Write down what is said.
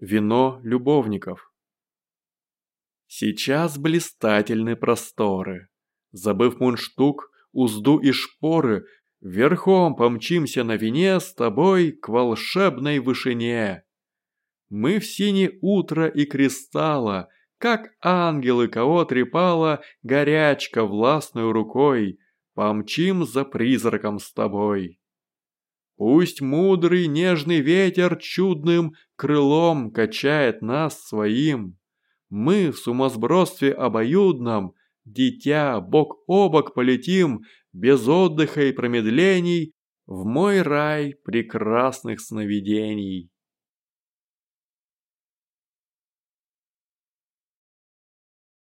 Вино любовников. Сейчас блистательны просторы. Забыв мундштук, узду и шпоры, Верхом помчимся на вине с тобой к волшебной вышине. Мы в сине утро и кристалла, Как ангелы, кого трепала Горячка властной рукой, Помчим за призраком с тобой. Пусть мудрый нежный ветер чудным крылом качает нас своим. Мы в сумасбродстве обоюдном, дитя, бок о бок полетим, без отдыха и промедлений, в мой рай прекрасных сновидений.